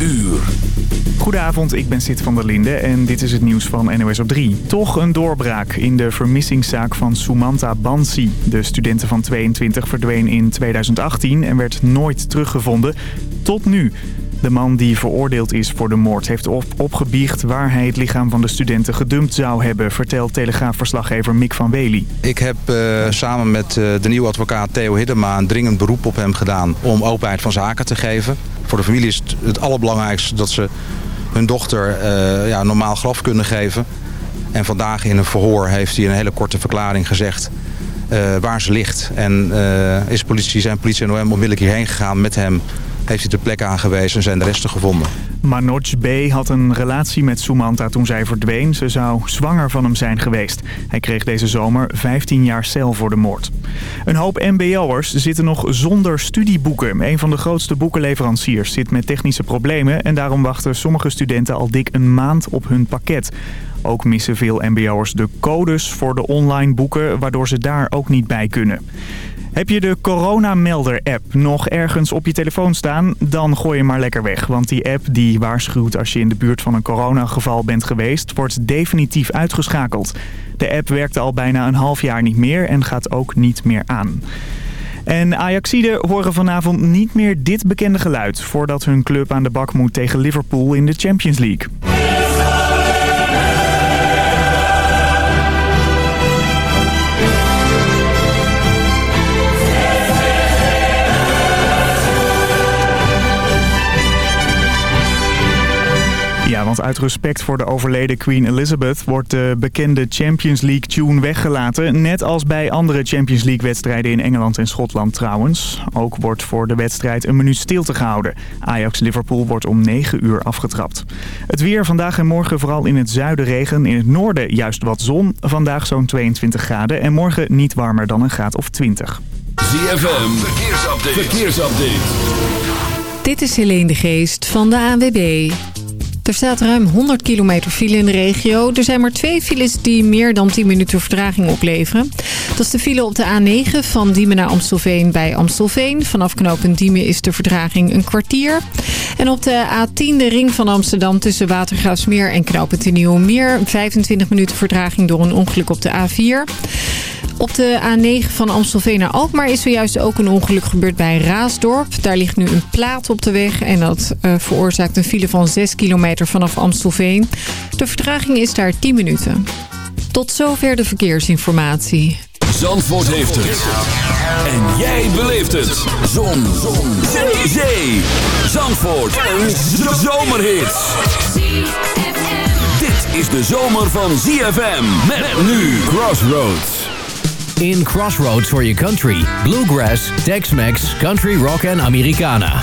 uur. Goedenavond, ik ben Sid van der Linde en dit is het nieuws van NOS op 3. Toch een doorbraak in de vermissingszaak van Sumanta Bansi. De studente van 22 verdween in 2018 en werd nooit teruggevonden. Tot nu. De man die veroordeeld is voor de moord heeft op opgebiecht waar hij het lichaam van de studenten gedumpt zou hebben, vertelt telegraafverslaggever Mick van Wely. Ik heb uh, samen met uh, de nieuwe advocaat Theo Hiddema een dringend beroep op hem gedaan om openheid van zaken te geven. Voor de familie is het, het allerbelangrijkste dat ze hun dochter uh, ja, normaal graf kunnen geven. En vandaag in een verhoor heeft hij een hele korte verklaring gezegd uh, waar ze ligt. En uh, is politie, zijn politie en OM onmiddellijk hierheen gegaan met hem heeft hij de plek aangewezen en zijn de resten gevonden. Manoj B. had een relatie met Sumanta toen zij verdween. Ze zou zwanger van hem zijn geweest. Hij kreeg deze zomer 15 jaar cel voor de moord. Een hoop mbo'ers zitten nog zonder studieboeken. Een van de grootste boekenleveranciers zit met technische problemen... en daarom wachten sommige studenten al dik een maand op hun pakket. Ook missen veel mbo'ers de codes voor de online boeken... waardoor ze daar ook niet bij kunnen. Heb je de coronamelder-app nog ergens op je telefoon staan? Dan gooi je maar lekker weg. Want die app die waarschuwt als je in de buurt van een coronageval bent geweest... wordt definitief uitgeschakeld. De app werkte al bijna een half jaar niet meer en gaat ook niet meer aan. En Ajaxiden horen vanavond niet meer dit bekende geluid... voordat hun club aan de bak moet tegen Liverpool in de Champions League. Want uit respect voor de overleden Queen Elizabeth wordt de bekende Champions League tune weggelaten. Net als bij andere Champions League wedstrijden in Engeland en Schotland trouwens. Ook wordt voor de wedstrijd een minuut stilte gehouden. Ajax-Liverpool wordt om 9 uur afgetrapt. Het weer vandaag en morgen vooral in het zuiden regen. In het noorden juist wat zon. Vandaag zo'n 22 graden en morgen niet warmer dan een graad of 20. ZFM, verkeersupdate. verkeersupdate. Dit is Helene de Geest van de ANWB. Er staat ruim 100 kilometer file in de regio. Er zijn maar twee files die meer dan 10 minuten vertraging opleveren. Dat is de file op de A9 van Diemen naar Amstelveen bij Amstelveen. Vanaf knooppunt Diemen is de vertraging een kwartier. En op de A10 de ring van Amsterdam tussen Watergraafsmeer en knooppunt de Nieuwemeer. 25 minuten vertraging door een ongeluk op de A4. Op de A9 van Amstelveen naar Alkmaar is zojuist ook een ongeluk gebeurd bij Raasdorp. Daar ligt nu een plaat op de weg en dat uh, veroorzaakt een file van 6 kilometer vanaf Amstelveen. De vertraging is daar 10 minuten. Tot zover de verkeersinformatie. Zandvoort heeft het. En jij beleeft het. Zon. Zon. Zee. Zee. Zandvoort. Een zomerhit. Dit is de zomer van ZFM. Met nu Crossroads. In Crossroads for your country. Bluegrass, Tex-Mex, Country Rock en Americana.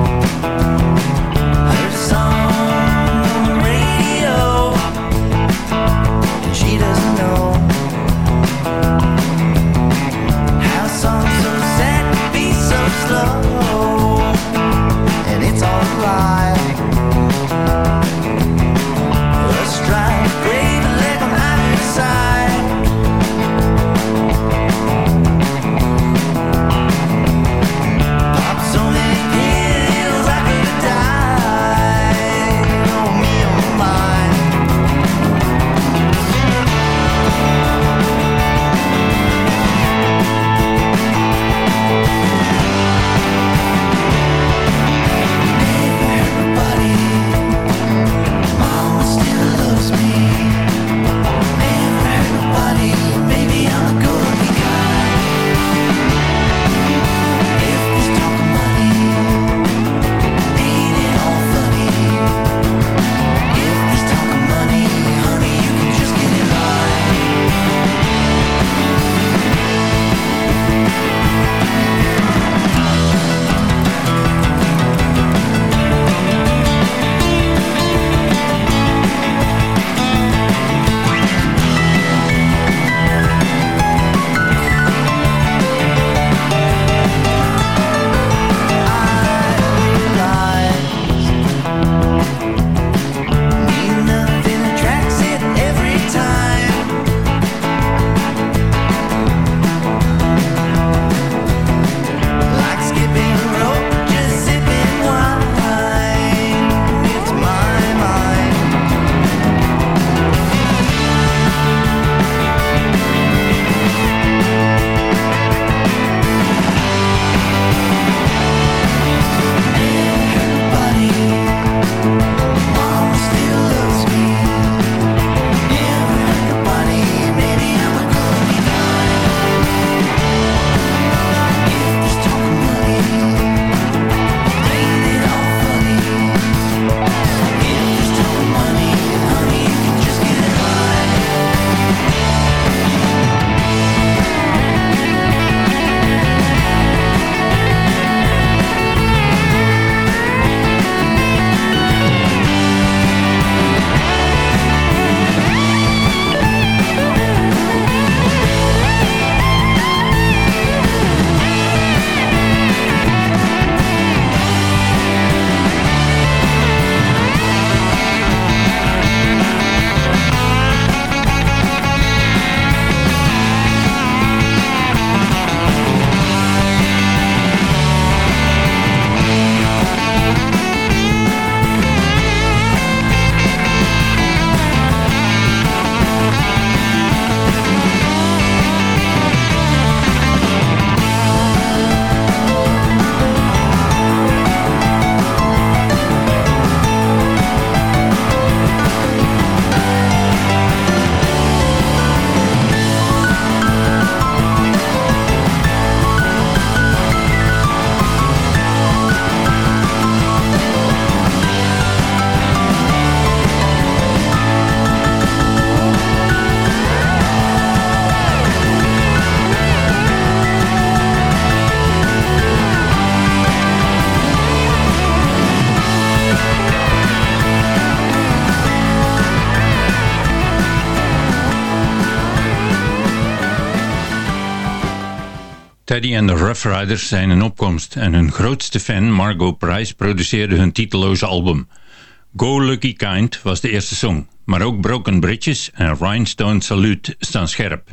En de Rough Riders zijn in opkomst en hun grootste fan Margot Price produceerde hun titelloze album. Go Lucky Kind was de eerste song, maar ook Broken Bridges en Rhinestone Salute staan scherp.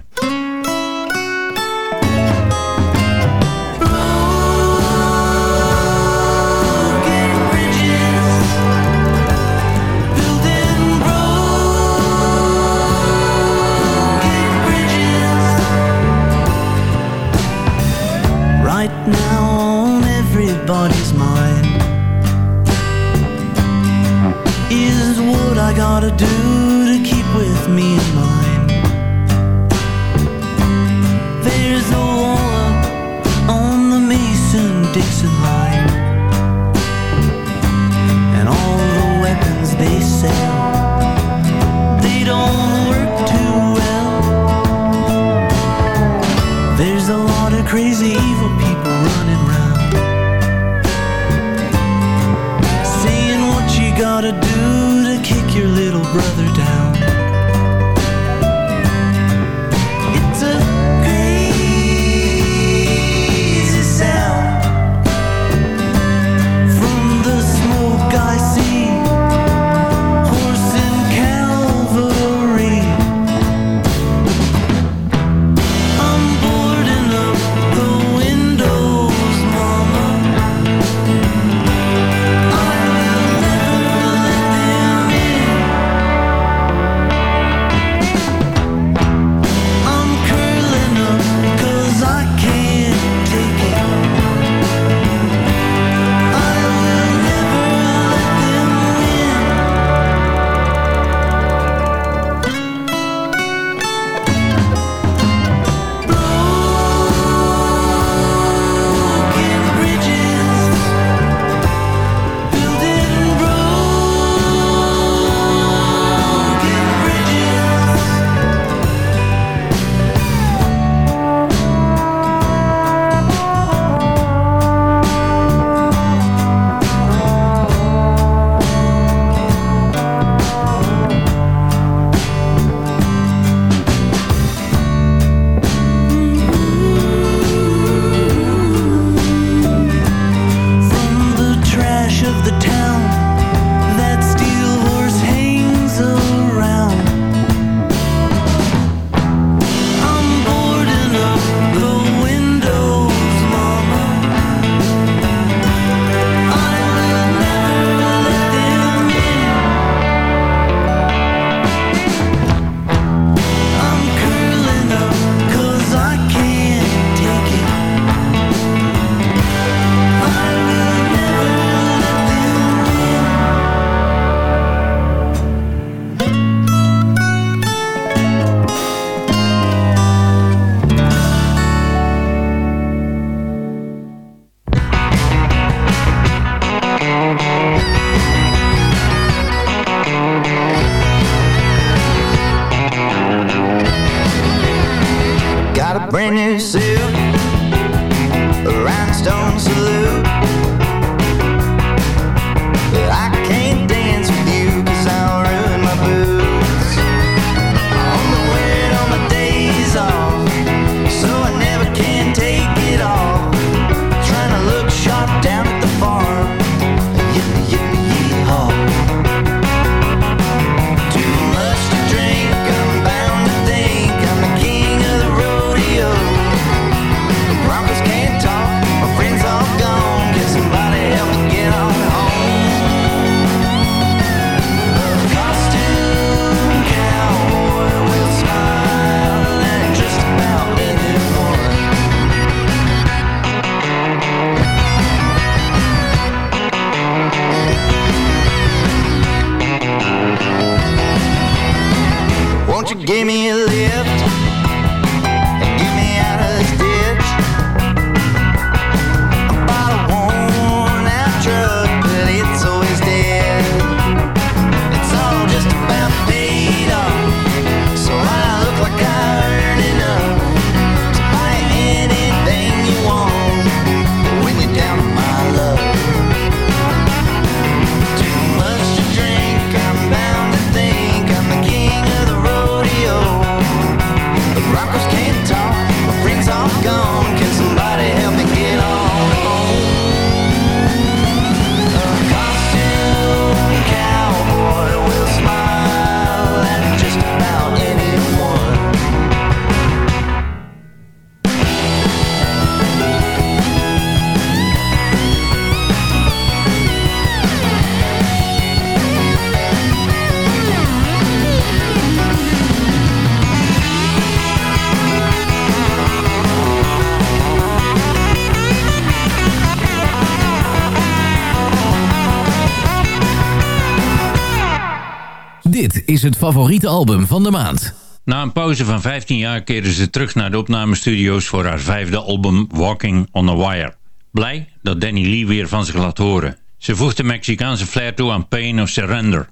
Is het favoriete album van de maand. Na een pauze van 15 jaar keerde ze terug naar de opnamestudio's voor haar vijfde album Walking on a Wire. Blij dat Danny Lee weer van zich laat horen. Ze voegt de Mexicaanse flair toe aan Pain of Surrender.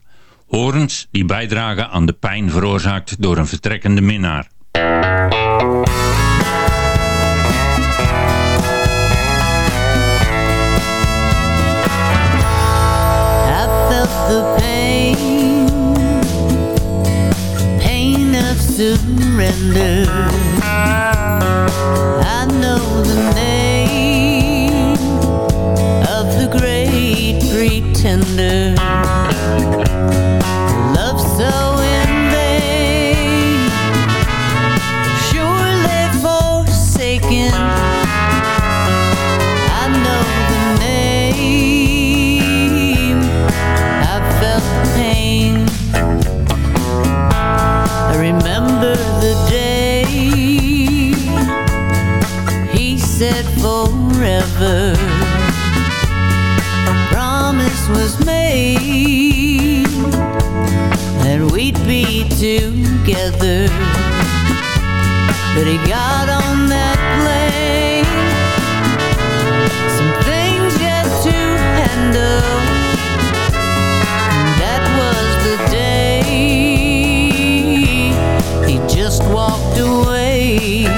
Horens die bijdragen aan de pijn veroorzaakt door een vertrekkende minnaar. The pain, surrender. I know the name of the great pretender. Love so forever. Promise was made that we'd be together. But he got on that plane some things yet to handle. That was the day he just walked away.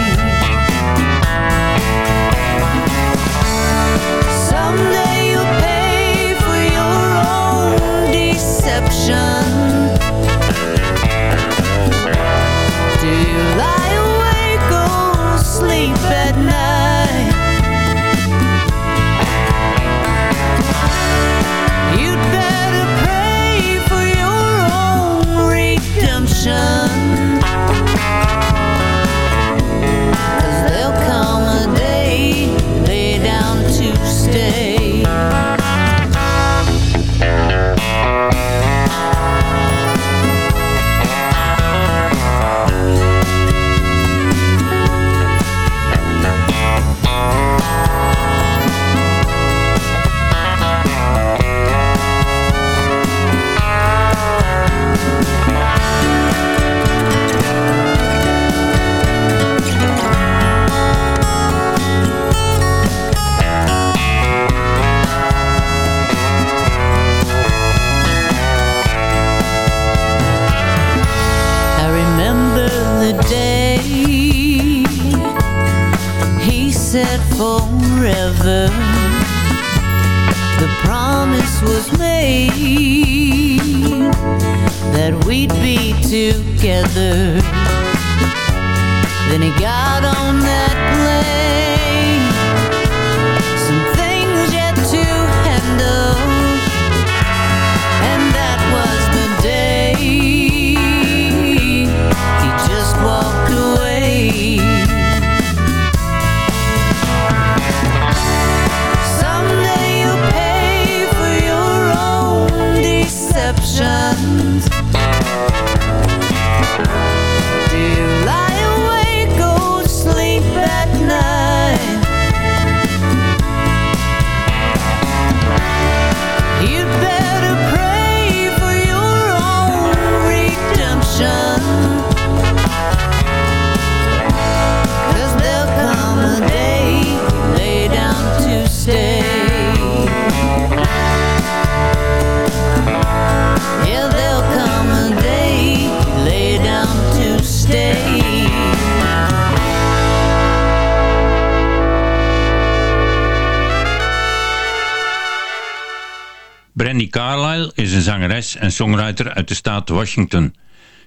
Zangeres en songwriter uit de staat Washington.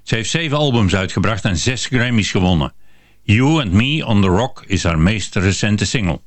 Ze heeft zeven albums uitgebracht en zes Grammys gewonnen. You and Me on the Rock is haar meest recente single.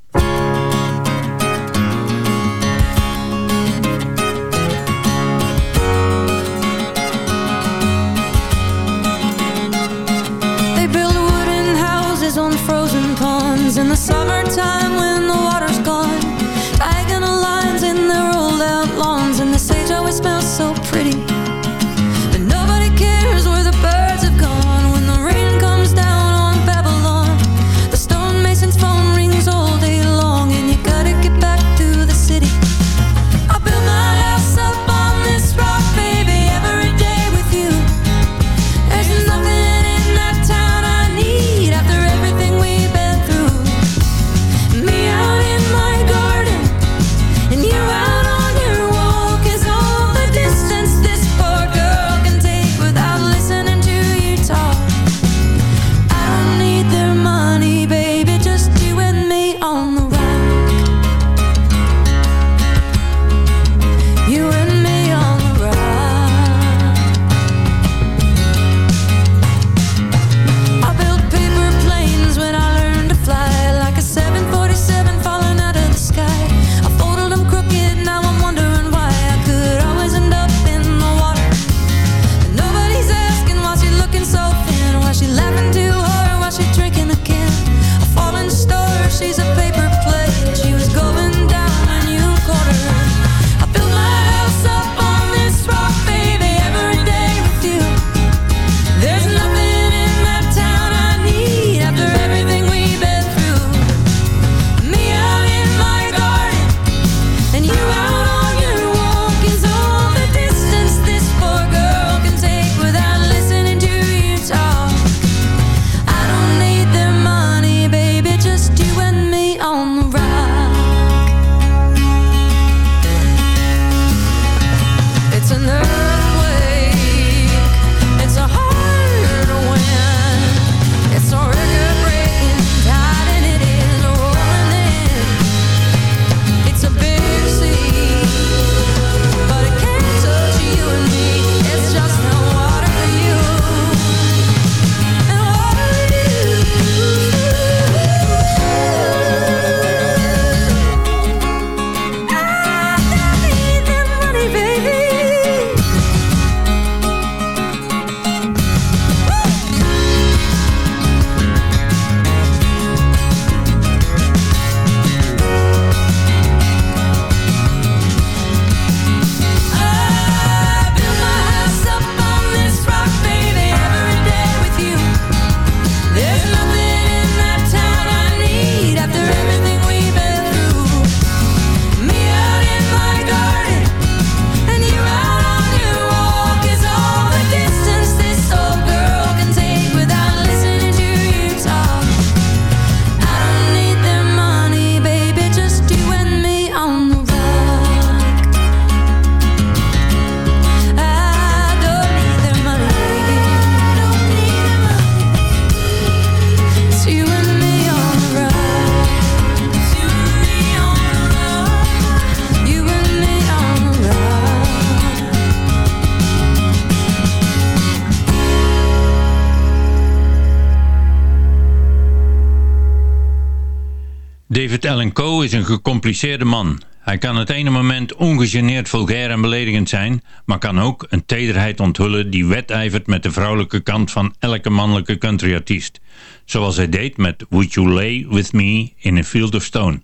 Is een gecompliceerde man. Hij kan het ene moment ongegeneerd vulgair en beledigend zijn, maar kan ook een tederheid onthullen die wedijvert met de vrouwelijke kant van elke mannelijke countryartiest. Zoals hij deed met Would You Lay With Me in a Field of Stone.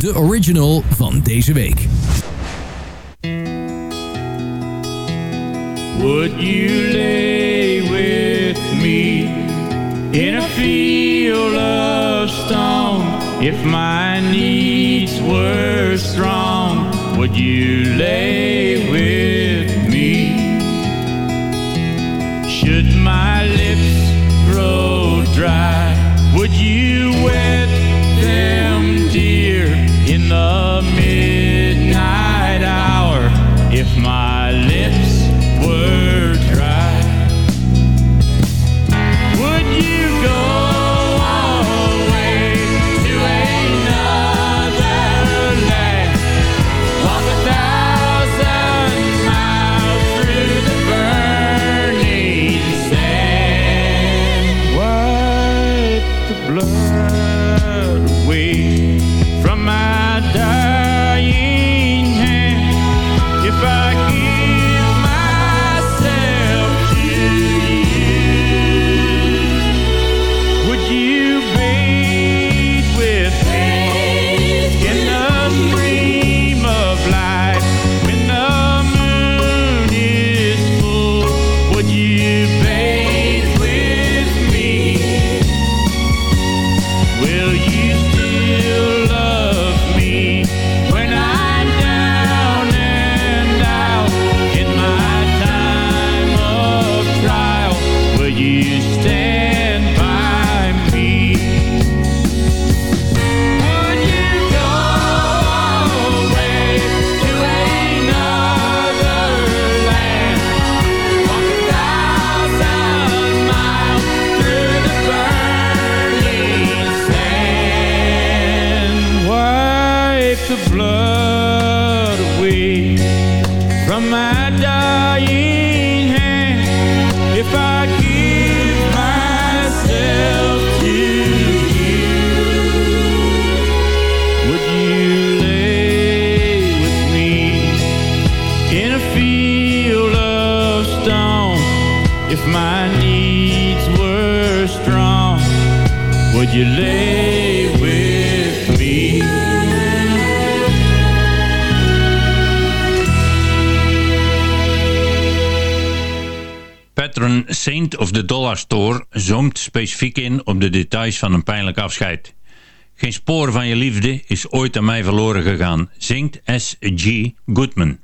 De original van deze week. Would you lay with me in a field of stone? If my needs were strong, would you lay with me? Should my lips grow dry, would you wet them, dear, in the van een pijnlijk afscheid. Geen spoor van je liefde is ooit aan mij verloren gegaan, zingt S.G. Goodman.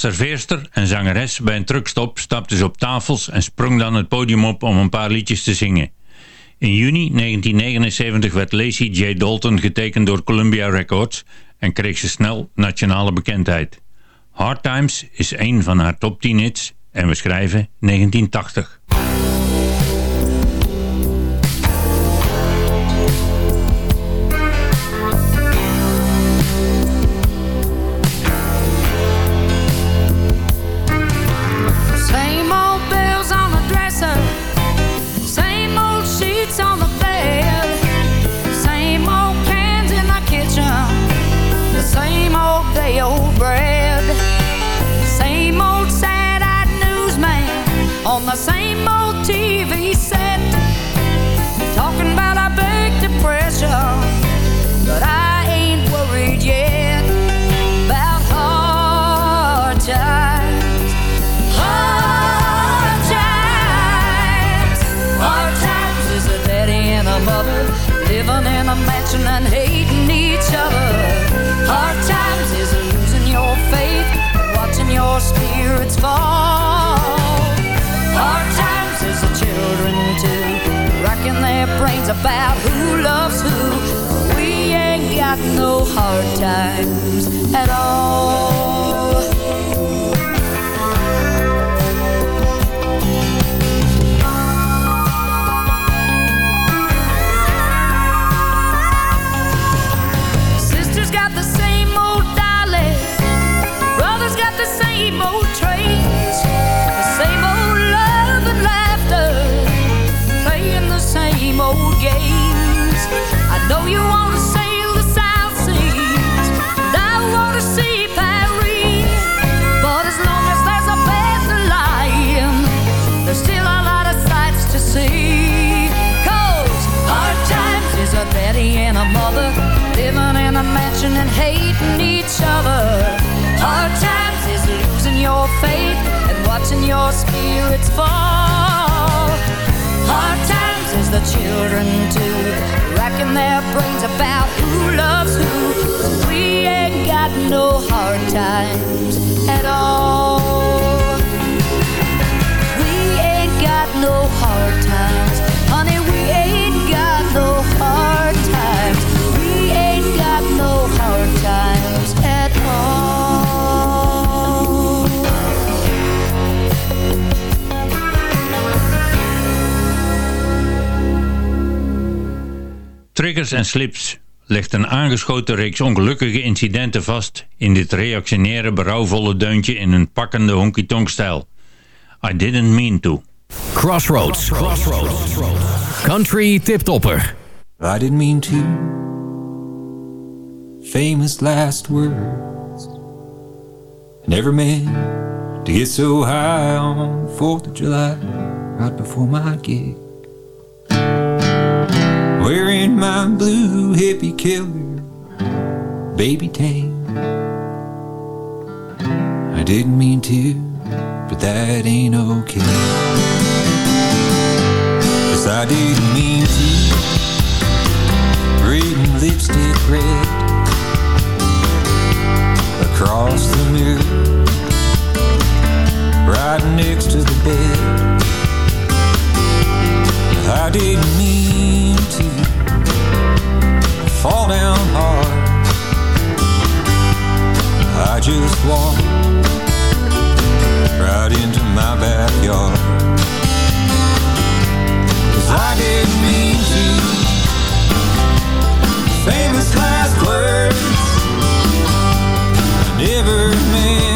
Als serveerster en zangeres bij een truckstop stapte ze op tafels en sprong dan het podium op om een paar liedjes te zingen. In juni 1979 werd Lacey J. Dalton getekend door Columbia Records en kreeg ze snel nationale bekendheid. Hard Times is een van haar top 10 hits en we schrijven 1980. About who loves who. We ain't got no hard times at all. Faith and watching your spirits fall. Hard times is the children too, racking their brains about who loves who. We ain't got no hard times at all. We ain't got no hard times, Triggers en Slips legt een aangeschoten reeks ongelukkige incidenten vast in dit reactionaire, berouwvolle deuntje in een pakkende honky-tonk-stijl. I didn't mean to. Crossroads. Country tiptopper. I didn't mean to. Famous last words. I never meant to get so high on 4th of July, right before my gig. Wearing my blue hippie killer baby tank. I didn't mean to, but that ain't okay. Yes, I didn't mean to. Reading lipstick red across the mirror, right next to the bed. I didn't mean to fall down hard. I just walked right into my backyard. Cause I didn't mean to. Famous last words. I never meant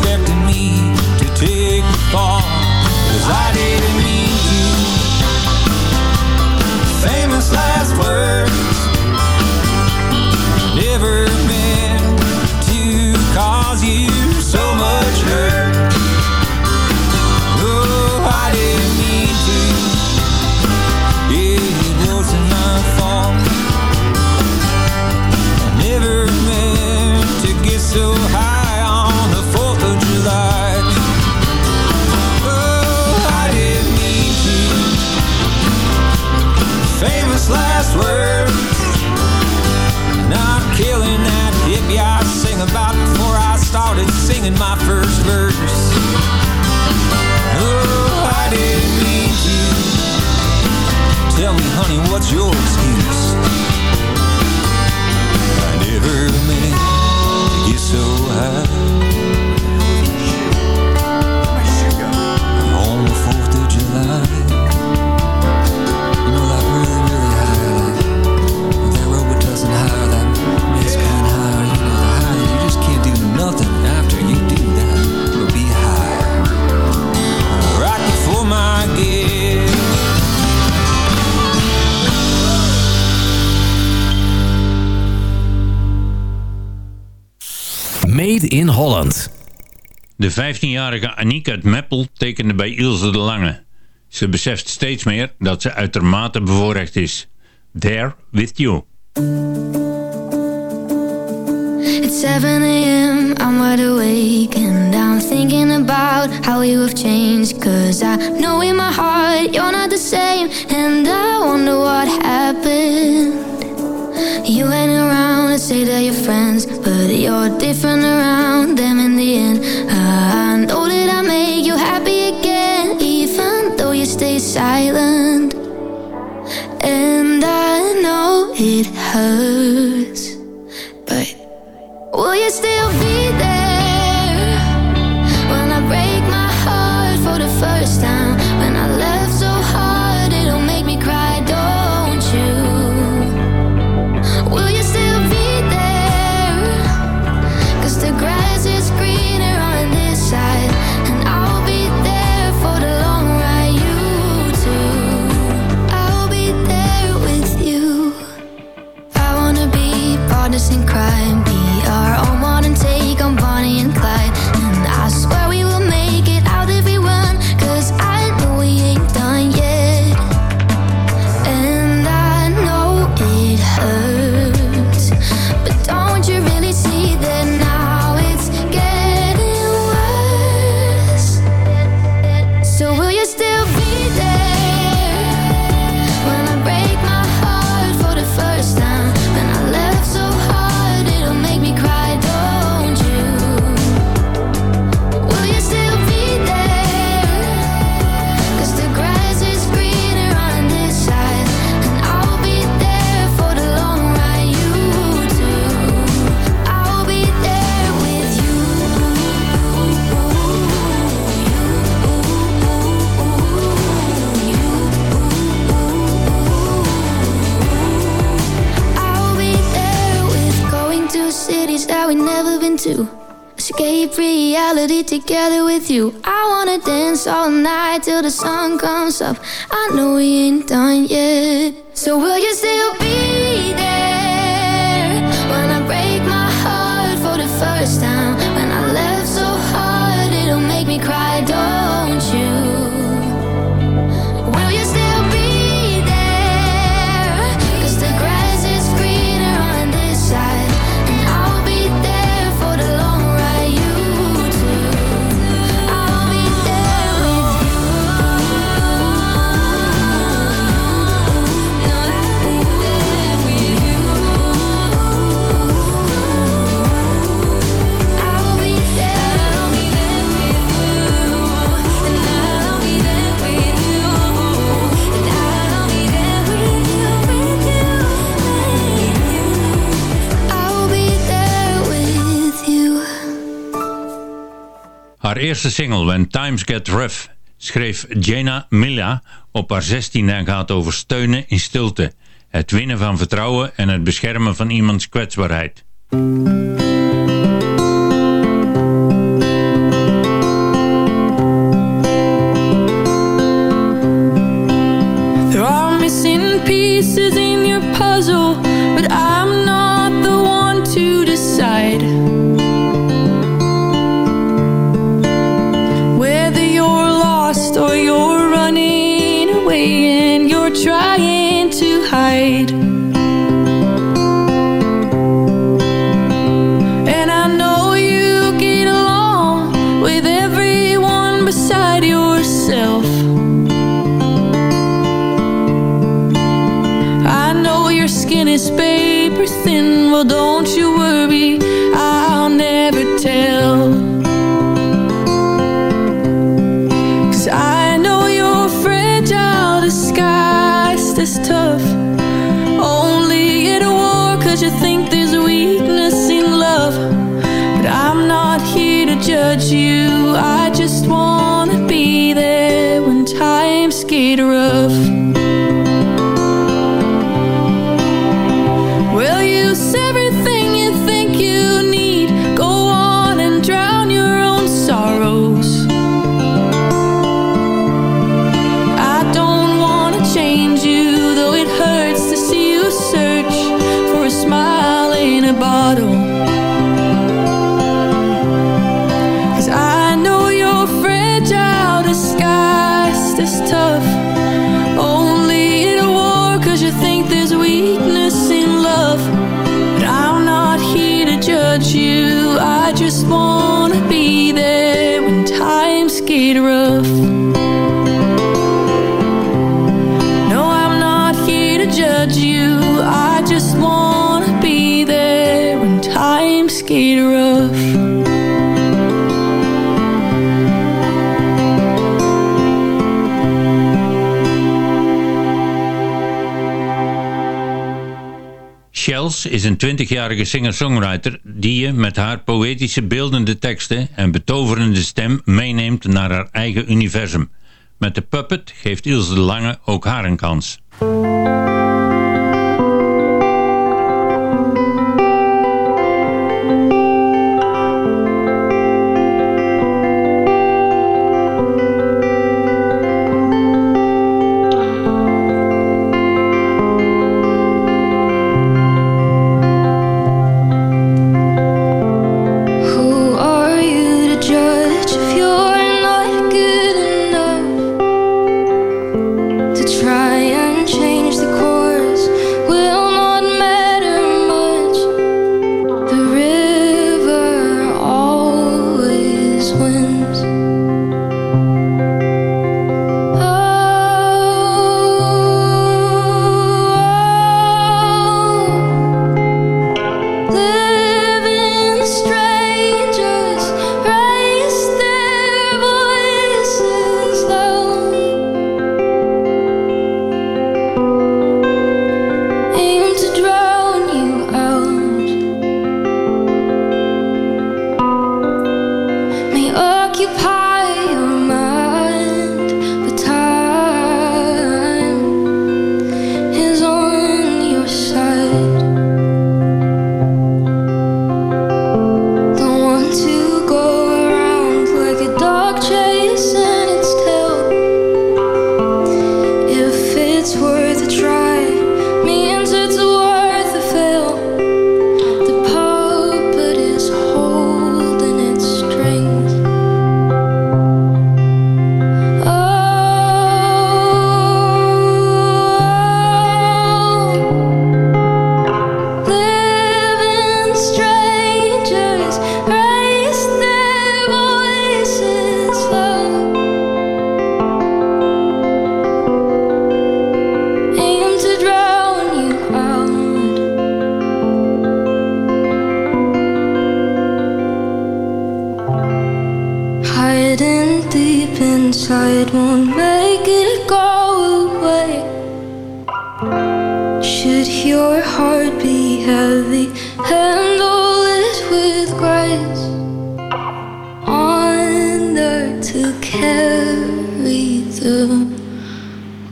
expecting me to take the fall. Cause I did jewels Holland. De 15-jarige Aniek uit Meppel tekende bij Ilse de Lange. Ze beseft steeds meer dat ze uitermate bevoorrecht is. There with you. It's 7 a.m., I'm wide awake and I'm thinking about how you have changed Cause I know in my heart you're not the same And I wonder what happened You hang around and say that you're friends But you're different around saying I know that I make you happy again Even though you stay silent. And I know it hurts. together with you. I wanna dance all night till the sun comes up. I know we ain't done yet. So will you still be there when I break my heart for the first Haar eerste single, When Times Get Rough, schreef Jana Milla op haar 16 en gaat over steunen in stilte. Het winnen van vertrouwen en het beschermen van iemands kwetsbaarheid. Skin is paper thin. Well, don't you worry, I'll never tell. Cause I know you're fragile, disguised as tough. Only at war, cause you think there's weakness in love. But I'm not here to judge you, I Is een 20-jarige singer-songwriter die je met haar poëtische beeldende teksten en betoverende stem meeneemt naar haar eigen universum. Met de puppet geeft Ilse de Lange ook haar een kans. Inside won't make it go away. Should your heart be heavy, handle it with grace. On to carry the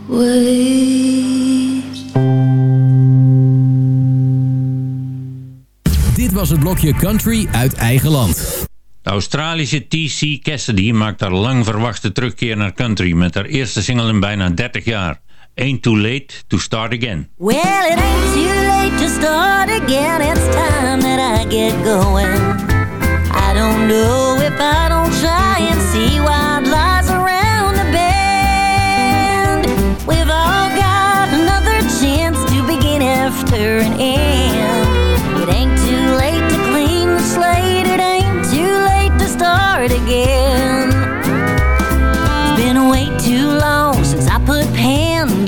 weight. Dit was het blokje Country uit eigen land. Australische T.C. Cassidy maakt haar lang verwachte terugkeer naar country met haar eerste single in bijna 30 jaar. Ain't Too Late to Start Again. Well, it ain't too late to start again. It's time that I get going. I don't know if I don't try and see what lies around the bend. We've all got another chance to begin after an end.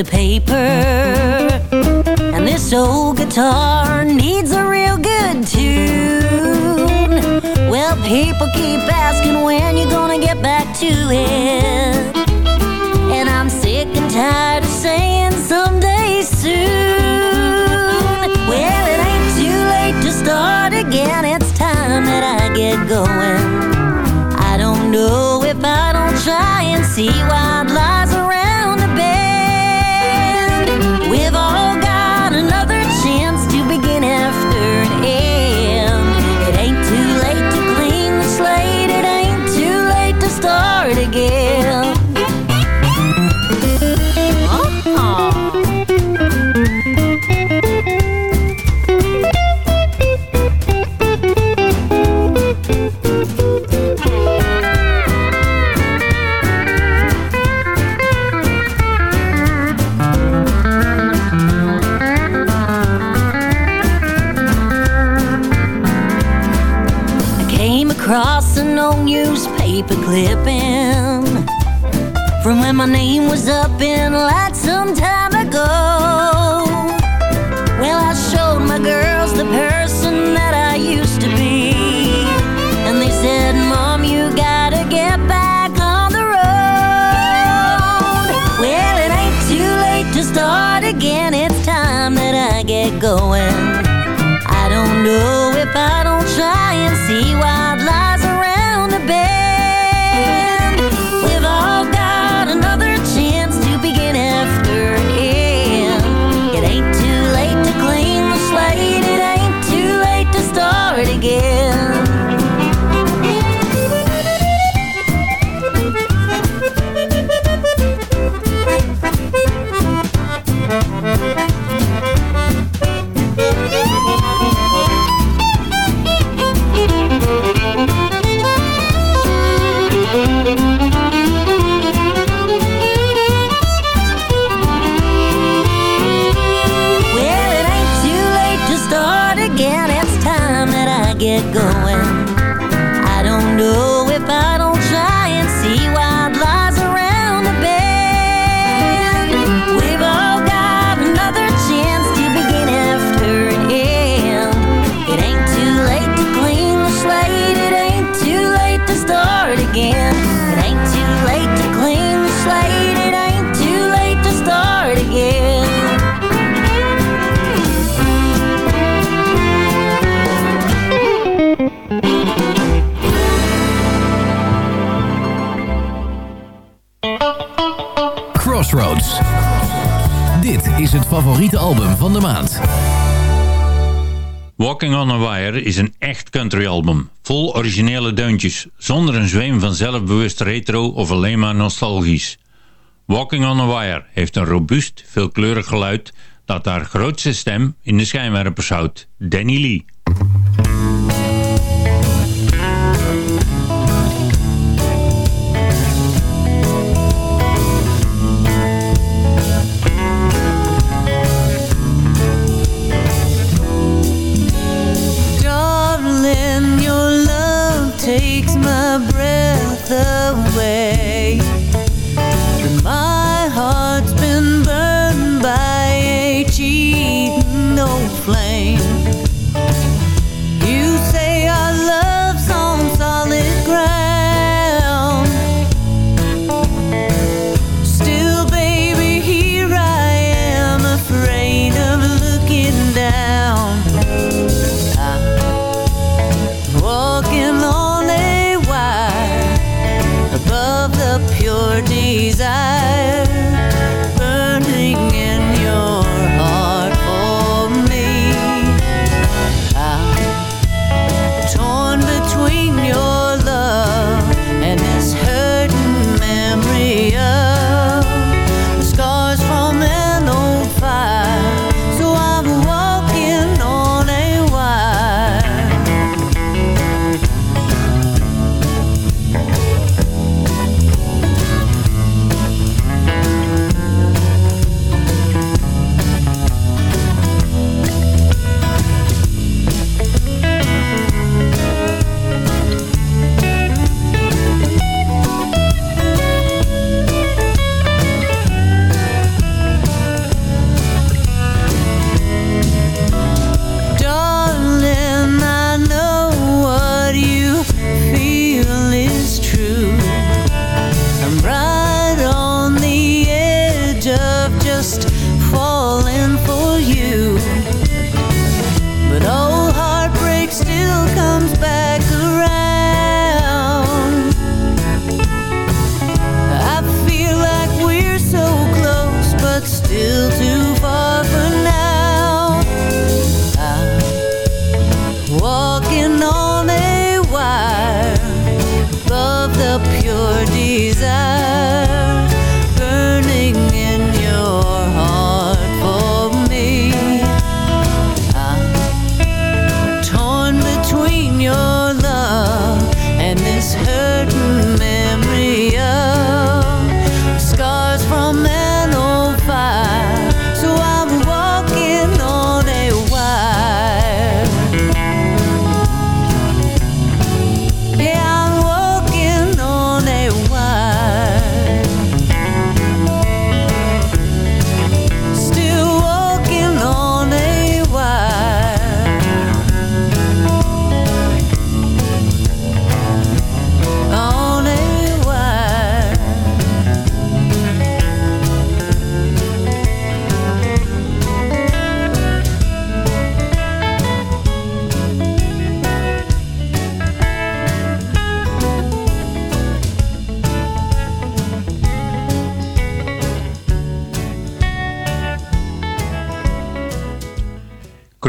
To paper. And this old guitar needs a real good tune. Well, people keep asking when you're gonna get back to it. And I'm sick and tired of saying someday soon. Well, it ain't too late to start again. It's time that I get going. I don't know if I don't try and see what Walking on a Wire is een echt country album. Vol originele deuntjes, zonder een zweem van zelfbewust retro of alleen maar nostalgisch. Walking on a Wire heeft een robuust, veelkleurig geluid dat haar grootste stem in de schijnwerpers houdt, Danny Lee.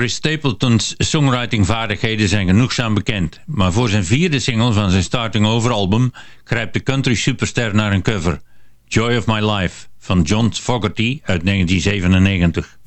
Chris Stapleton's songwritingvaardigheden zijn genoegzaam bekend, maar voor zijn vierde single van zijn Starting Over album grijpt de country superster naar een cover. Joy of My Life van John Fogerty uit 1997.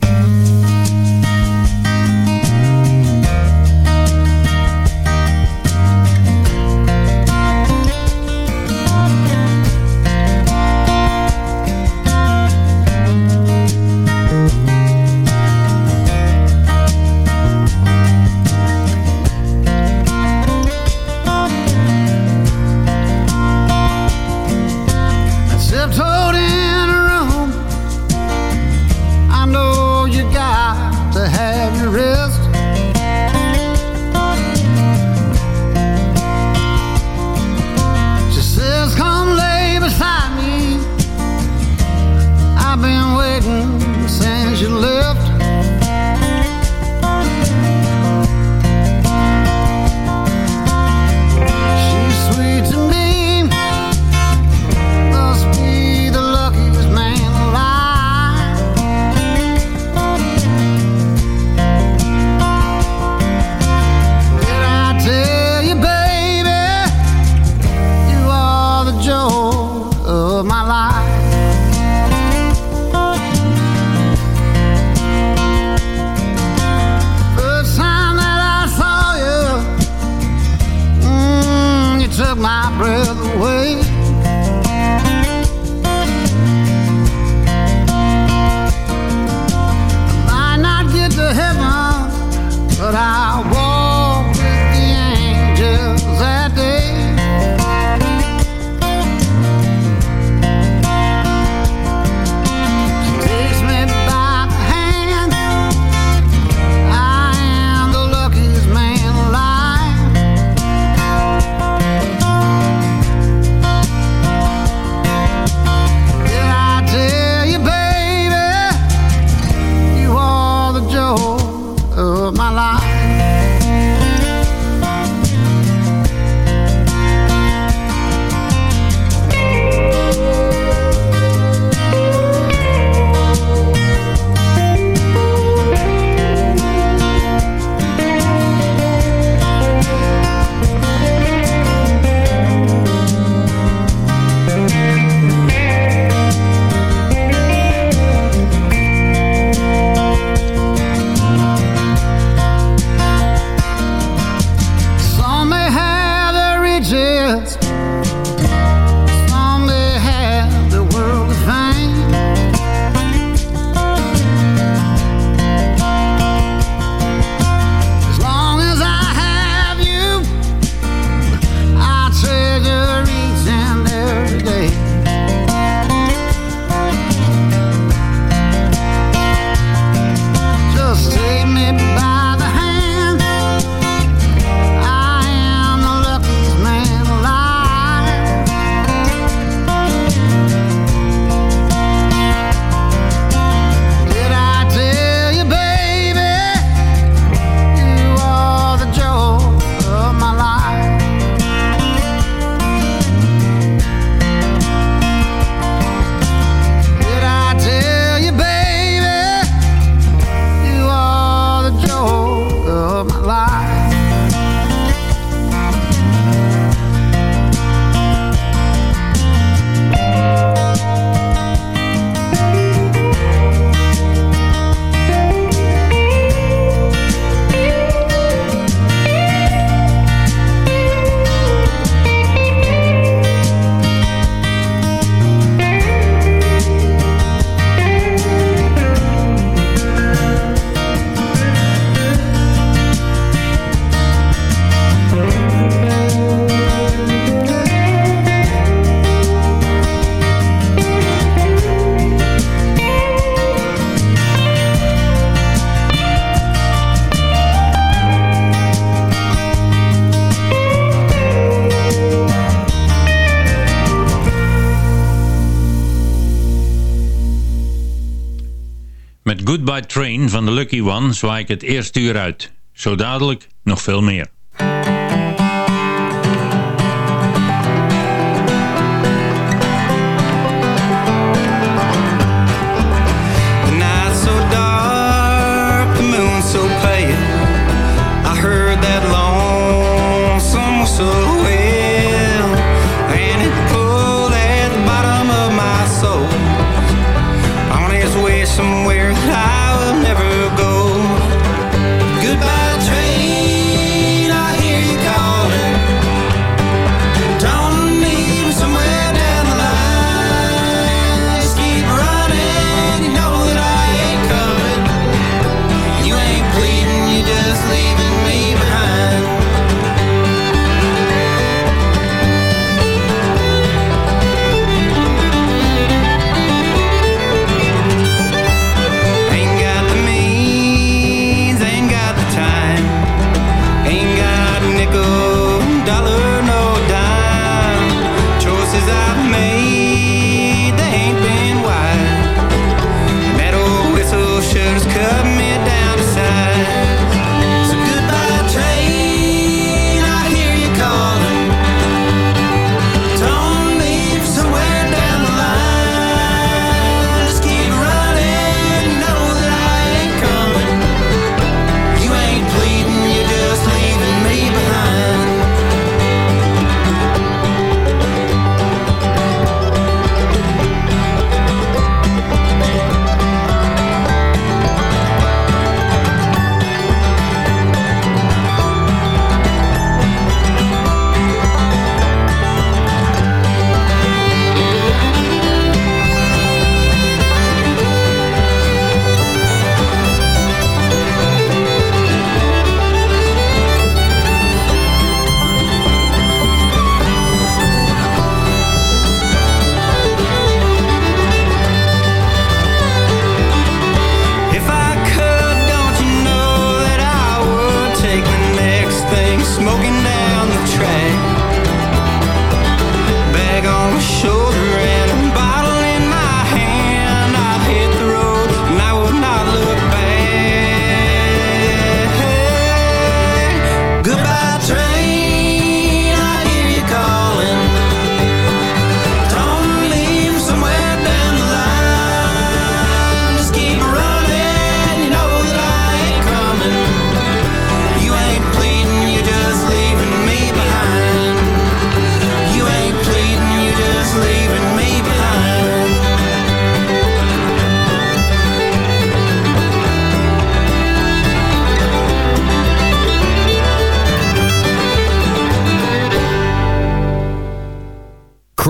van de Lucky One zwaai ik het eerste uur uit. Zo dadelijk nog veel meer.